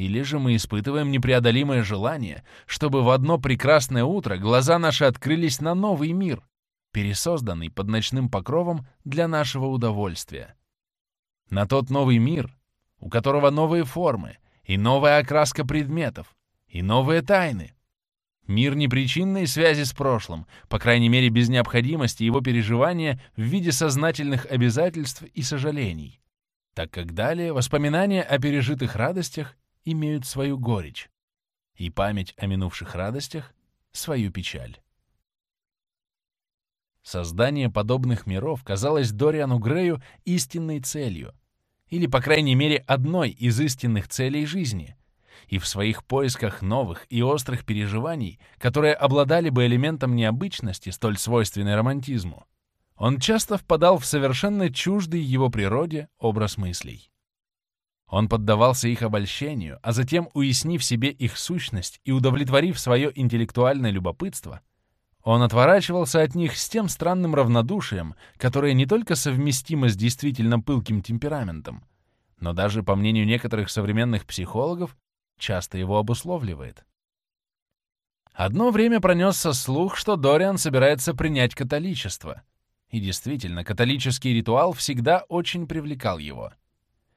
Или же мы испытываем непреодолимое желание, чтобы в одно прекрасное утро глаза наши открылись на новый мир, пересозданный под ночным покровом для нашего удовольствия. На тот новый мир, у которого новые формы и новая окраска предметов, и новые тайны. Мир непричинной связи с прошлым, по крайней мере без необходимости его переживания в виде сознательных обязательств и сожалений, так как далее воспоминания о пережитых радостях имеют свою горечь, и память о минувших радостях — свою печаль. Создание подобных миров казалось Дориану Грею истинной целью, или, по крайней мере, одной из истинных целей жизни, и в своих поисках новых и острых переживаний, которые обладали бы элементом необычности, столь свойственной романтизму, он часто впадал в совершенно чуждый его природе образ мыслей. Он поддавался их обольщению, а затем, уяснив себе их сущность и удовлетворив свое интеллектуальное любопытство, он отворачивался от них с тем странным равнодушием, которое не только совместимо с действительно пылким темпераментом, но даже, по мнению некоторых современных психологов, часто его обусловливает. Одно время пронесся слух, что Дориан собирается принять католичество. И действительно, католический ритуал всегда очень привлекал его.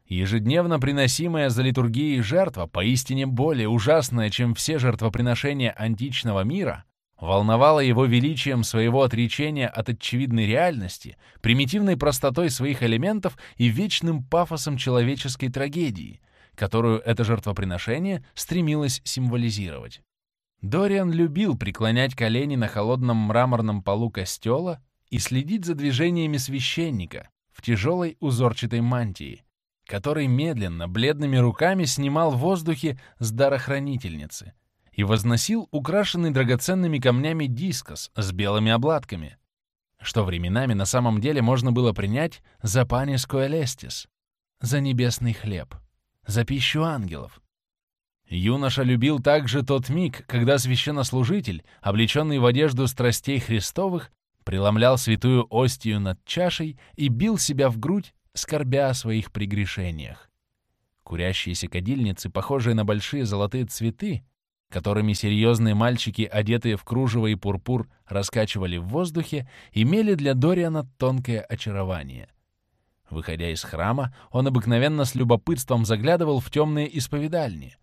Ежедневно приносимая за литургией жертва, поистине более ужасная, чем все жертвоприношения античного мира, волновала его величием своего отречения от очевидной реальности, примитивной простотой своих элементов и вечным пафосом человеческой трагедии, которую это жертвоприношение стремилось символизировать. Дориан любил преклонять колени на холодном мраморном полу костела и следить за движениями священника в тяжелой узорчатой мантии, который медленно, бледными руками снимал в воздухе с дарохранительницы и возносил украшенный драгоценными камнями дискос с белыми обладками, что временами на самом деле можно было принять за панис коэлестис, за небесный хлеб, за пищу ангелов. Юноша любил также тот миг, когда священнослужитель, облеченный в одежду страстей Христовых, преломлял святую остию над чашей и бил себя в грудь скорбя о своих прегрешениях. Курящиеся кадильницы, похожие на большие золотые цветы, которыми серьезные мальчики, одетые в кружево и пурпур, раскачивали в воздухе, имели для Дориана тонкое очарование. Выходя из храма, он обыкновенно с любопытством заглядывал в темные исповедальни,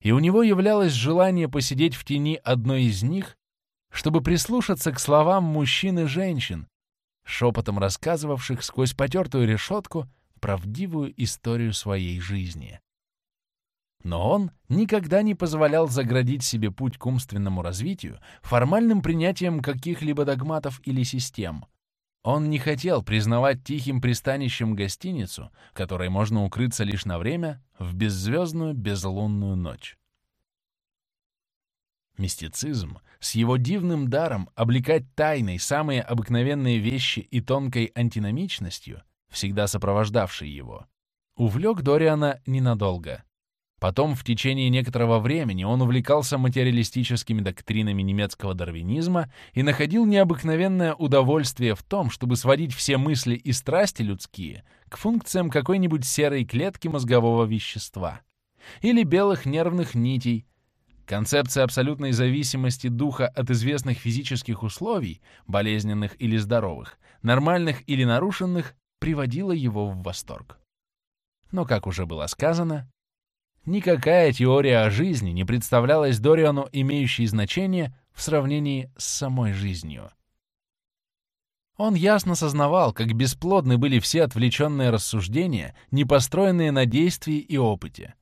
и у него являлось желание посидеть в тени одной из них, чтобы прислушаться к словам мужчин и женщин, шепотом рассказывавших сквозь потертую решетку правдивую историю своей жизни. Но он никогда не позволял заградить себе путь к умственному развитию формальным принятием каких-либо догматов или систем. Он не хотел признавать тихим пристанищем гостиницу, в которой можно укрыться лишь на время в беззвездную безлунную ночь. Мистицизм с его дивным даром облекать тайной самые обыкновенные вещи и тонкой антиномичностью, всегда сопровождавшей его, увлек Дориана ненадолго. Потом, в течение некоторого времени, он увлекался материалистическими доктринами немецкого дарвинизма и находил необыкновенное удовольствие в том, чтобы сводить все мысли и страсти людские к функциям какой-нибудь серой клетки мозгового вещества или белых нервных нитей, Концепция абсолютной зависимости духа от известных физических условий, болезненных или здоровых, нормальных или нарушенных, приводила его в восторг. Но, как уже было сказано, никакая теория о жизни не представлялась Дориану имеющей значение в сравнении с самой жизнью. Он ясно сознавал, как бесплодны были все отвлеченные рассуждения, не построенные на действии и опыте.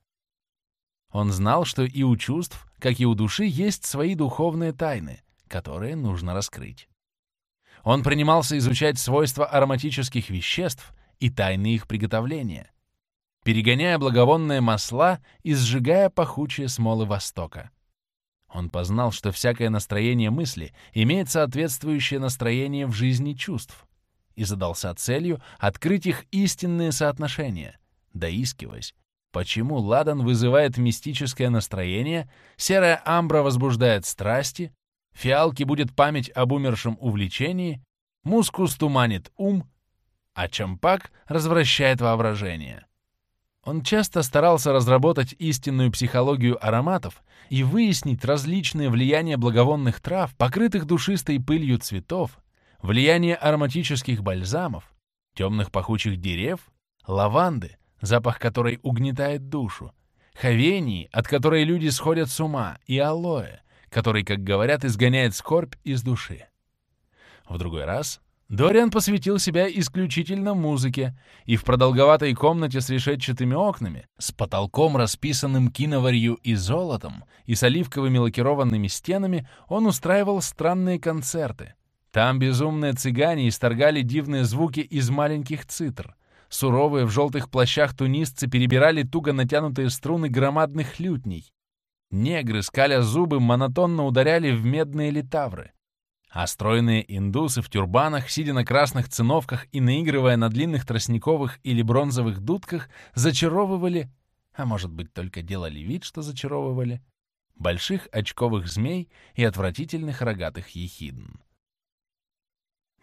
Он знал, что и у чувств, как и у души, есть свои духовные тайны, которые нужно раскрыть. Он принимался изучать свойства ароматических веществ и тайны их приготовления, перегоняя благовонные масла и сжигая пахучие смолы Востока. Он познал, что всякое настроение мысли имеет соответствующее настроение в жизни чувств, и задался целью открыть их истинные соотношения, доискиваясь Почему ладан вызывает мистическое настроение, серая амбра возбуждает страсти, фиалки будет память об умершем увлечении, мускус туманит ум, а чампак развращает воображение. Он часто старался разработать истинную психологию ароматов и выяснить различные влияния благовонных трав, покрытых душистой пылью цветов, влияние ароматических бальзамов, темных пахучих дерев, лаванды, запах которой угнетает душу, хавении, от которой люди сходят с ума, и алоэ, который, как говорят, изгоняет скорбь из души. В другой раз Дориан посвятил себя исключительно музыке, и в продолговатой комнате с решетчатыми окнами, с потолком, расписанным киноварью и золотом, и с оливковыми лакированными стенами, он устраивал странные концерты. Там безумные цыгане исторгали дивные звуки из маленьких цитр. Суровые в желтых плащах тунисцы перебирали туго натянутые струны громадных лютней. Негры, скаля зубы, монотонно ударяли в медные литавры а стройные индусы в тюрбанах, сидя на красных циновках и наигрывая на длинных тростниковых или бронзовых дудках, зачаровывали, а может быть только делали вид, что зачаровывали, больших очковых змей и отвратительных рогатых ехидн.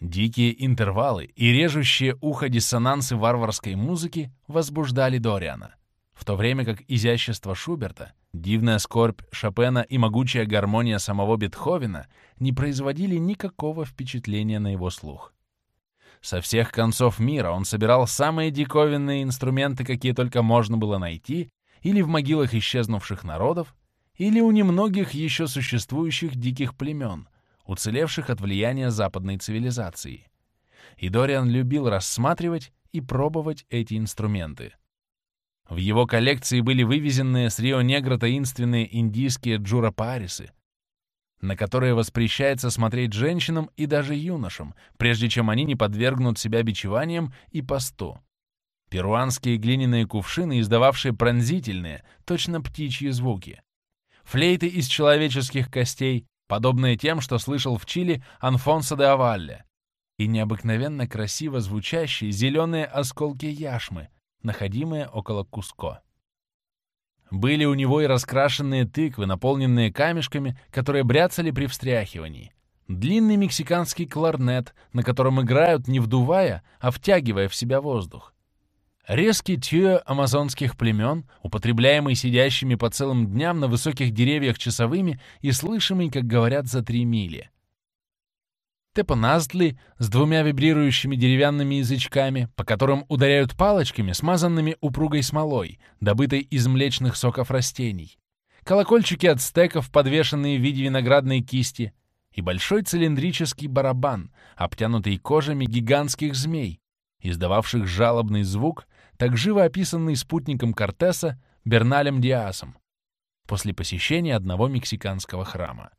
Дикие интервалы и режущие ухо диссонансы варварской музыки возбуждали Дориана, в то время как изящество Шуберта — Дивная скорбь Шопена и могучая гармония самого Бетховена не производили никакого впечатления на его слух. Со всех концов мира он собирал самые диковинные инструменты, какие только можно было найти, или в могилах исчезнувших народов, или у немногих еще существующих диких племен, уцелевших от влияния западной цивилизации. И Дориан любил рассматривать и пробовать эти инструменты — в его коллекции были вывезенные с Рио-Негро таинственные индийские джурапарисы, на которые воспрещается смотреть женщинам и даже юношам, прежде чем они не подвергнут себя бичеваниям и посту. Перуанские глиняные кувшины, издававшие пронзительные, точно птичьи звуки. Флейты из человеческих костей, подобные тем, что слышал в Чили Анфонсо де Авалле, и необыкновенно красиво звучащие зеленые осколки яшмы, находимые около Куско. Были у него и раскрашенные тыквы, наполненные камешками, которые бряцали при встряхивании. Длинный мексиканский кларнет, на котором играют, не вдувая, а втягивая в себя воздух. Резкий тюэ амазонских племен, употребляемый сидящими по целым дням на высоких деревьях часовыми и слышимый, как говорят, за три мили. Тепоназтли с двумя вибрирующими деревянными язычками, по которым ударяют палочками, смазанными упругой смолой, добытой из млечных соков растений, колокольчики от стеков, подвешенные в виде виноградной кисти, и большой цилиндрический барабан, обтянутый кожами гигантских змей, издававших жалобный звук, так живо описанный спутником Кортеса Берналем Диасом после посещения одного мексиканского храма.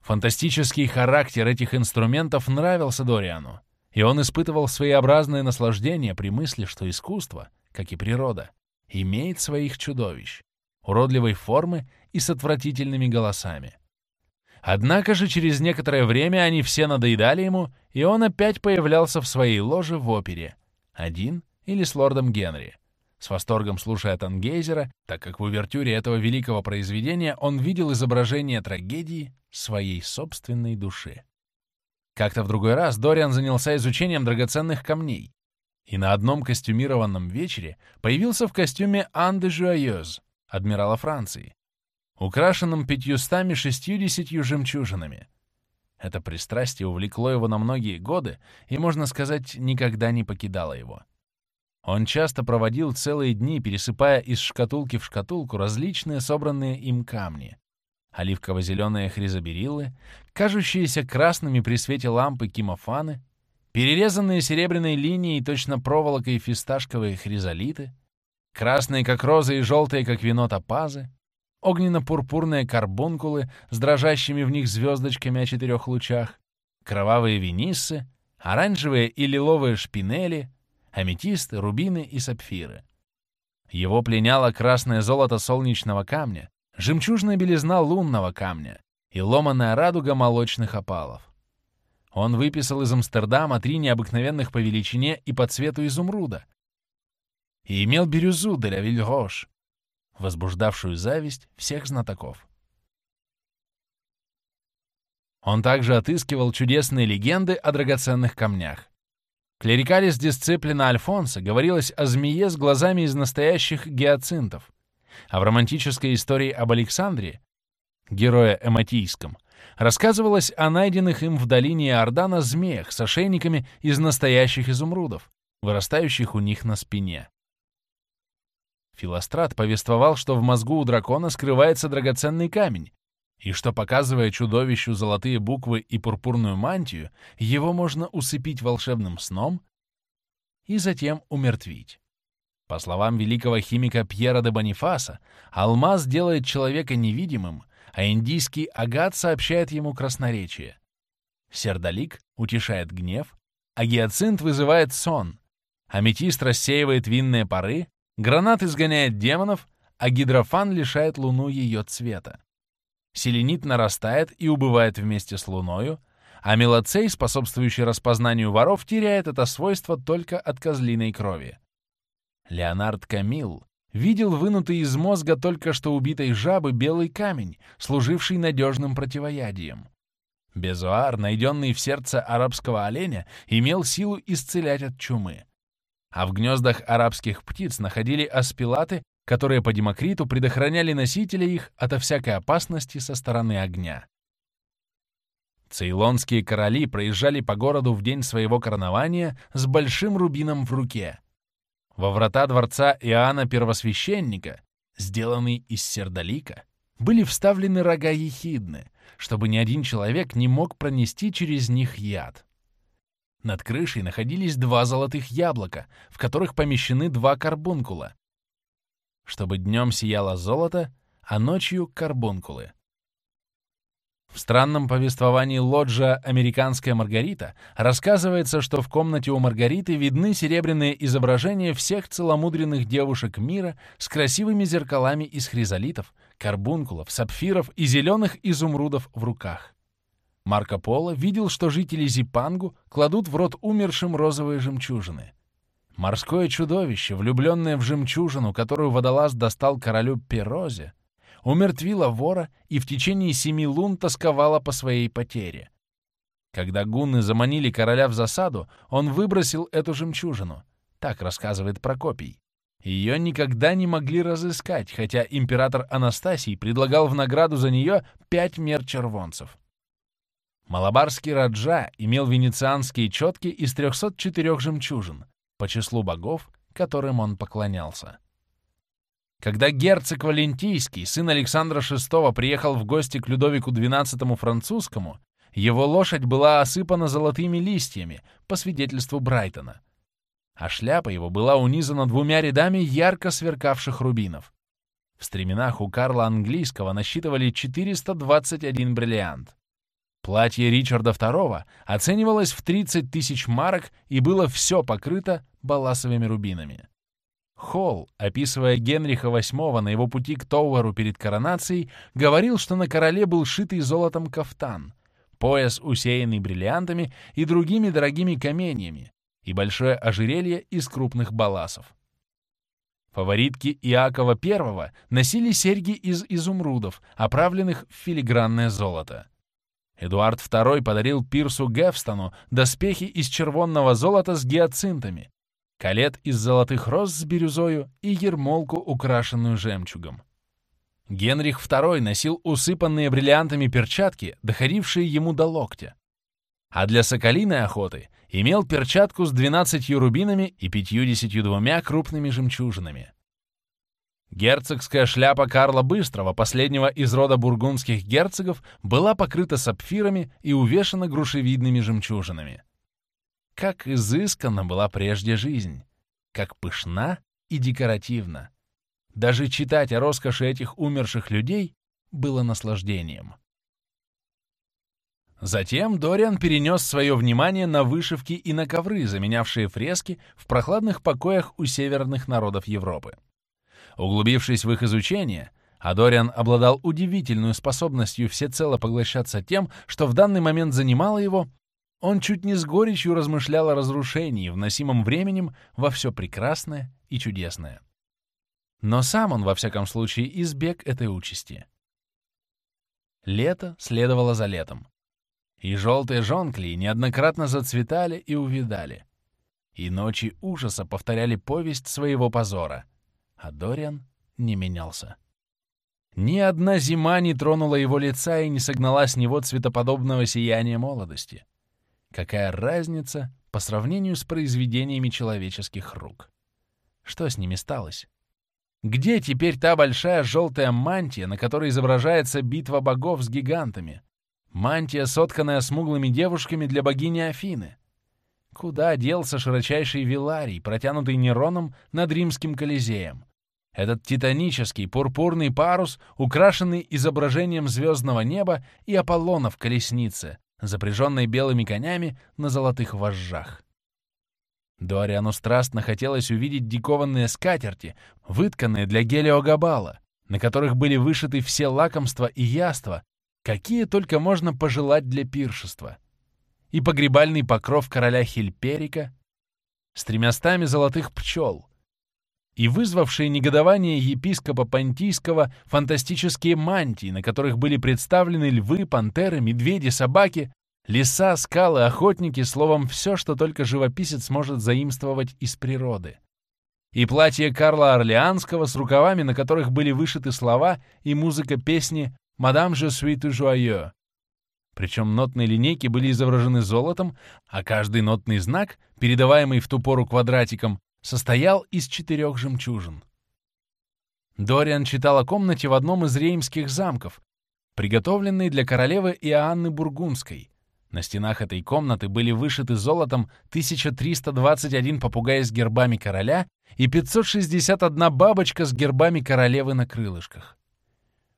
Фантастический характер этих инструментов нравился Дориану, и он испытывал своеобразное наслаждение при мысли, что искусство, как и природа, имеет своих чудовищ, уродливой формы и с отвратительными голосами. Однако же через некоторое время они все надоедали ему, и он опять появлялся в своей ложе в опере, один или с лордом Генри, с восторгом слушая Тангейзера, так как в увертюре этого великого произведения он видел изображение трагедии своей собственной души. Как-то в другой раз Дориан занялся изучением драгоценных камней, и на одном костюмированном вечере появился в костюме Анды Жуайоз, адмирала Франции, украшенном пятьюстами шестьюдесятью жемчужинами. Это пристрастие увлекло его на многие годы и, можно сказать, никогда не покидало его. Он часто проводил целые дни, пересыпая из шкатулки в шкатулку различные собранные им камни. Оливково-зеленые хризобериллы, кажущиеся красными при свете лампы кимофаны, перерезанные серебряной линией точно проволокой фисташковые хризолиты, красные как розы и желтые как вино топазы, огненно-пурпурные карбункулы с дрожащими в них звездочками о четырех лучах, кровавые вениссы, оранжевые и лиловые шпинели — аметисты, рубины и сапфиры. Его пленяло красное золото солнечного камня, жемчужная белизна лунного камня и ломаная радуга молочных опалов. Он выписал из Амстердама три необыкновенных по величине и по цвету изумруда и имел бирюзу де ля Вильрош, возбуждавшую зависть всех знатоков. Он также отыскивал чудесные легенды о драгоценных камнях. Клерикалис дисциплина Альфонса говорилось о змее с глазами из настоящих гиацинтов, а в романтической истории об Александре, герое Эматийском, рассказывалось о найденных им в долине Иордана змеях с ошейниками из настоящих изумрудов, вырастающих у них на спине. Филострат повествовал, что в мозгу у дракона скрывается драгоценный камень, и что, показывая чудовищу золотые буквы и пурпурную мантию, его можно усыпить волшебным сном и затем умертвить. По словам великого химика Пьера де Бонифаса, алмаз делает человека невидимым, а индийский агат сообщает ему красноречие. Сердолик утешает гнев, а гиацинт вызывает сон, аметист рассеивает винные пары, Гранат изгоняет демонов, а гидрофан лишает Луну ее цвета. Селенит нарастает и убывает вместе с Луною, а мелоцей, способствующий распознанию воров, теряет это свойство только от козлиной крови. Леонард Камил видел вынутый из мозга только что убитой жабы белый камень, служивший надежным противоядием. Безуар, найденный в сердце арабского оленя, имел силу исцелять от чумы а в гнездах арабских птиц находили аспилаты, которые по Демокриту предохраняли носителя их ото всякой опасности со стороны огня. Цейлонские короли проезжали по городу в день своего коронования с большим рубином в руке. Во врата дворца Иоанна Первосвященника, сделанный из сердолика, были вставлены рога ехидны, чтобы ни один человек не мог пронести через них яд. Над крышей находились два золотых яблока, в которых помещены два карбункула. Чтобы днем сияло золото, а ночью — карбункулы. В странном повествовании Лоджа «Американская Маргарита» рассказывается, что в комнате у Маргариты видны серебряные изображения всех целомудренных девушек мира с красивыми зеркалами из хризолитов, карбункулов, сапфиров и зеленых изумрудов в руках. Марко Поло видел, что жители Зипангу кладут в рот умершим розовые жемчужины. Морское чудовище, влюбленное в жемчужину, которую водолаз достал королю Перозе, умертвило вора и в течение семи лун тосковало по своей потере. Когда гунны заманили короля в засаду, он выбросил эту жемчужину. Так рассказывает Прокопий. Ее никогда не могли разыскать, хотя император Анастасий предлагал в награду за нее пять мер червонцев. Малабарский Раджа имел венецианские четки из 304 жемчужин по числу богов, которым он поклонялся. Когда герцог Валентийский, сын Александра VI, приехал в гости к Людовику XII французскому, его лошадь была осыпана золотыми листьями, по свидетельству Брайтона, а шляпа его была унизана двумя рядами ярко сверкавших рубинов. В стременах у Карла Английского насчитывали 421 бриллиант. Платье Ричарда II оценивалось в 30 тысяч марок и было все покрыто баласовыми рубинами. Холл, описывая Генриха VIII на его пути к Товару перед коронацией, говорил, что на короле был шитый золотом кафтан, пояс, усеянный бриллиантами и другими дорогими каменьями, и большое ожерелье из крупных баласов. Фаворитки Иакова I носили серьги из изумрудов, оправленных в филигранное золото. Эдуард II подарил Пирсу Гефстону доспехи из червонного золота с гиацинтами, калет из золотых роз с бирюзою и ермолку, украшенную жемчугом. Генрих II носил усыпанные бриллиантами перчатки, доходившие ему до локтя. А для соколиной охоты имел перчатку с 12 рубинами и 52 крупными жемчужинами. Герцогская шляпа Карла Быстрого, последнего из рода бургундских герцогов, была покрыта сапфирами и увешана грушевидными жемчужинами. Как изысканна была прежде жизнь, как пышна и декоративна. Даже читать о роскоши этих умерших людей было наслаждением. Затем Дориан перенес свое внимание на вышивки и на ковры, заменявшие фрески в прохладных покоях у северных народов Европы. Углубившись в их изучение, Адориан обладал удивительной способностью всецело поглощаться тем, что в данный момент занимало его, он чуть не с горечью размышлял о разрушении, вносимом временем во все прекрасное и чудесное. Но сам он, во всяком случае, избег этой участи. Лето следовало за летом. И желтые жонкли неоднократно зацветали и увидали. и ночи ужаса повторяли повесть своего позора, а Дориан не менялся. Ни одна зима не тронула его лица и не согнала с него цветоподобного сияния молодости. Какая разница по сравнению с произведениями человеческих рук? Что с ними сталось? Где теперь та большая желтая мантия, на которой изображается битва богов с гигантами? Мантия, сотканная смуглыми девушками для богини Афины. Куда делся широчайший Виларий, протянутый Нероном над римским Колизеем? Этот титанический пурпурный парус, украшенный изображением звездного неба и Аполлона в колеснице, запряженной белыми конями на золотых вожжах. Дориану страстно хотелось увидеть дикованные скатерти, вытканные для Гелиогабала, на которых были вышиты все лакомства и яства, какие только можно пожелать для пиршества. И погребальный покров короля Хильперика с тремястами золотых пчел, и вызвавшие негодование епископа Понтийского фантастические мантии, на которых были представлены львы, пантеры, медведи, собаки, леса, скалы, охотники, словом, все, что только живописец может заимствовать из природы. И платье Карла Орлеанского с рукавами, на которых были вышиты слова и музыка песни «Мадам же suis joyeux». Причем нотные линейки были изображены золотом, а каждый нотный знак, передаваемый в ту пору квадратиком, состоял из четырех жемчужин. Дориан читал о комнате в одном из реймских замков, приготовленной для королевы Иоанны Бургундской. На стенах этой комнаты были вышиты золотом 1321 попугай с гербами короля и 561 бабочка с гербами королевы на крылышках.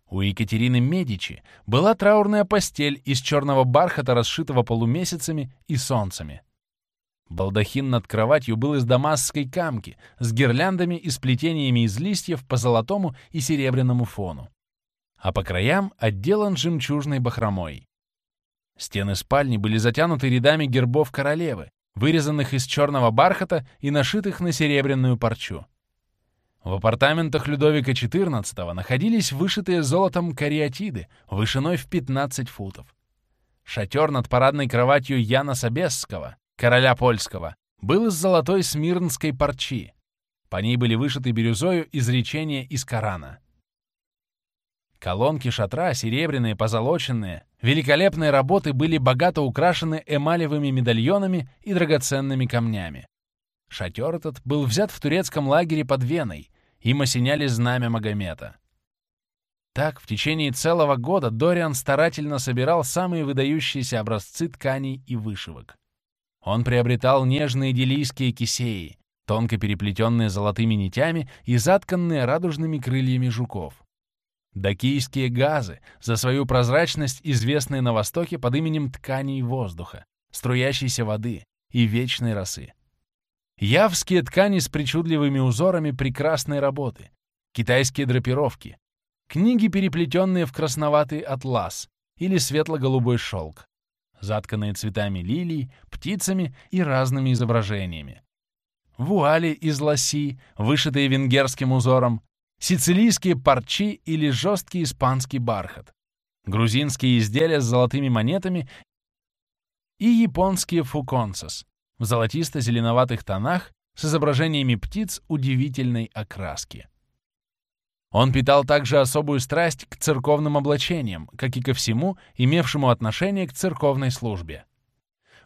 У Екатерины Медичи была траурная постель из черного бархата, расшитого полумесяцами и солнцами. Балдахин над кроватью был из дамасской камки с гирляндами и сплетениями из листьев по золотому и серебряному фону. А по краям отделан жемчужной бахромой. Стены спальни были затянуты рядами гербов королевы, вырезанных из черного бархата и нашитых на серебряную парчу. В апартаментах Людовика XIV находились вышитые золотом кариатиды вышиной в 15 футов. Шатер над парадной кроватью Яна Собесского короля польского, был из золотой смирнской парчи. По ней были вышиты бирюзою изречения из Корана. Колонки шатра, серебряные, позолоченные, великолепные работы были богато украшены эмалевыми медальонами и драгоценными камнями. Шатер этот был взят в турецком лагере под Веной, им осеняли знамя Магомета. Так, в течение целого года Дориан старательно собирал самые выдающиеся образцы тканей и вышивок. Он приобретал нежные делийские кисеи, тонко переплетенные золотыми нитями и затканные радужными крыльями жуков. Дакийские газы, за свою прозрачность известные на Востоке под именем тканей воздуха, струящейся воды и вечной росы. Явские ткани с причудливыми узорами прекрасной работы, китайские драпировки, книги, переплетенные в красноватый атлас или светло-голубой шелк, затканные цветами лилий, птицами и разными изображениями. Вуали из лоси, вышитые венгерским узором, сицилийские парчи или жесткий испанский бархат, грузинские изделия с золотыми монетами и японские фуконсос в золотисто-зеленоватых тонах с изображениями птиц удивительной окраски. Он питал также особую страсть к церковным облачениям, как и ко всему, имевшему отношение к церковной службе.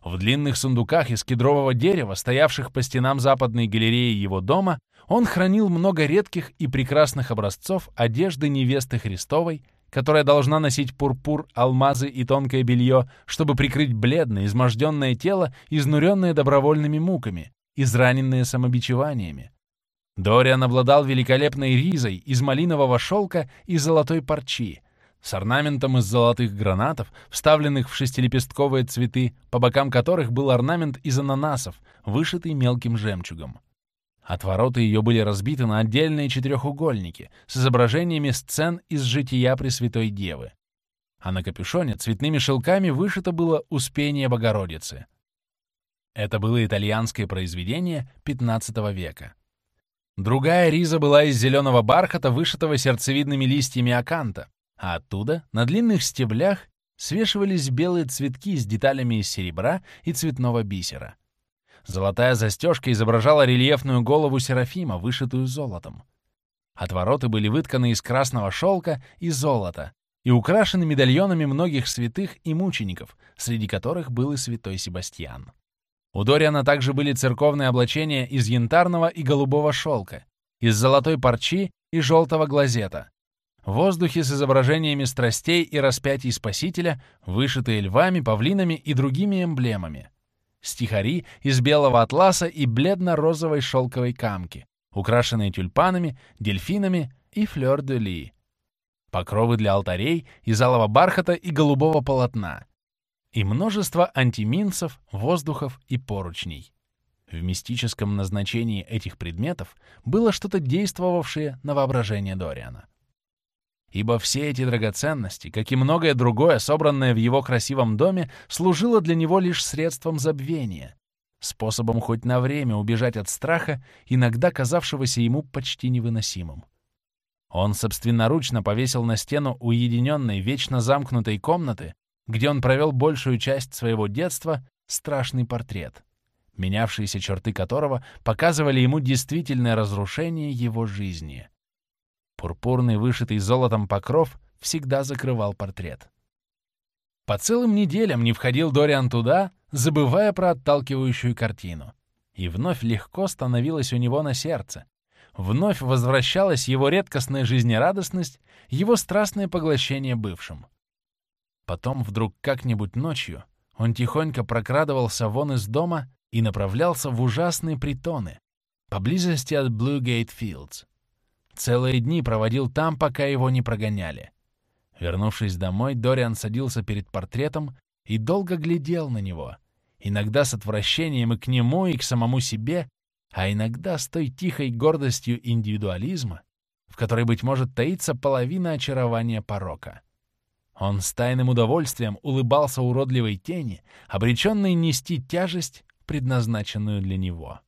В длинных сундуках из кедрового дерева, стоявших по стенам западной галереи его дома, он хранил много редких и прекрасных образцов одежды невесты Христовой, которая должна носить пурпур, алмазы и тонкое белье, чтобы прикрыть бледное, изможденное тело, изнуренное добровольными муками, израненное самобичеваниями. Дориан обладал великолепной ризой из малинового шелка и золотой парчи, с орнаментом из золотых гранатов, вставленных в шестилепестковые цветы, по бокам которых был орнамент из ананасов, вышитый мелким жемчугом. Отвороты ее были разбиты на отдельные четырехугольники с изображениями сцен из жития Пресвятой Девы. А на капюшоне цветными шелками вышито было «Успение Богородицы». Это было итальянское произведение XV века. Другая риза была из зеленого бархата, вышитого сердцевидными листьями аканта, а оттуда, на длинных стеблях, свешивались белые цветки с деталями из серебра и цветного бисера. Золотая застежка изображала рельефную голову Серафима, вышитую золотом. Отвороты были вытканы из красного шелка и золота и украшены медальонами многих святых и мучеников, среди которых был и святой Себастьян. У Дориана также были церковные облачения из янтарного и голубого шелка, из золотой парчи и желтого глазета. Воздухи с изображениями страстей и распятий Спасителя, вышитые львами, павлинами и другими эмблемами. Стихари из белого атласа и бледно-розовой шелковой камки, украшенные тюльпанами, дельфинами и флёр-де-ли. Покровы для алтарей из алого бархата и голубого полотна. И множество антиминцев, воздухов и поручней. В мистическом назначении этих предметов было что-то действовавшее на воображение Дориана. Ибо все эти драгоценности, как и многое другое, собранное в его красивом доме, служило для него лишь средством забвения, способом хоть на время убежать от страха, иногда казавшегося ему почти невыносимым. Он собственноручно повесил на стену уединенной, вечно замкнутой комнаты, где он провел большую часть своего детства, страшный портрет, менявшиеся черты которого показывали ему действительное разрушение его жизни. Пурпурный, вышитый золотом покров всегда закрывал портрет. По целым неделям не входил Дориан туда, забывая про отталкивающую картину. И вновь легко становилось у него на сердце. Вновь возвращалась его редкостная жизнерадостность, его страстное поглощение бывшим. Потом вдруг как-нибудь ночью он тихонько прокрадывался вон из дома и направлялся в ужасные притоны, поблизости от Блугейт Филдс. Целые дни проводил там, пока его не прогоняли. Вернувшись домой, Дориан садился перед портретом и долго глядел на него, иногда с отвращением и к нему, и к самому себе, а иногда с той тихой гордостью индивидуализма, в которой, быть может, таится половина очарования порока. Он с тайным удовольствием улыбался уродливой тени, обреченной нести тяжесть, предназначенную для него.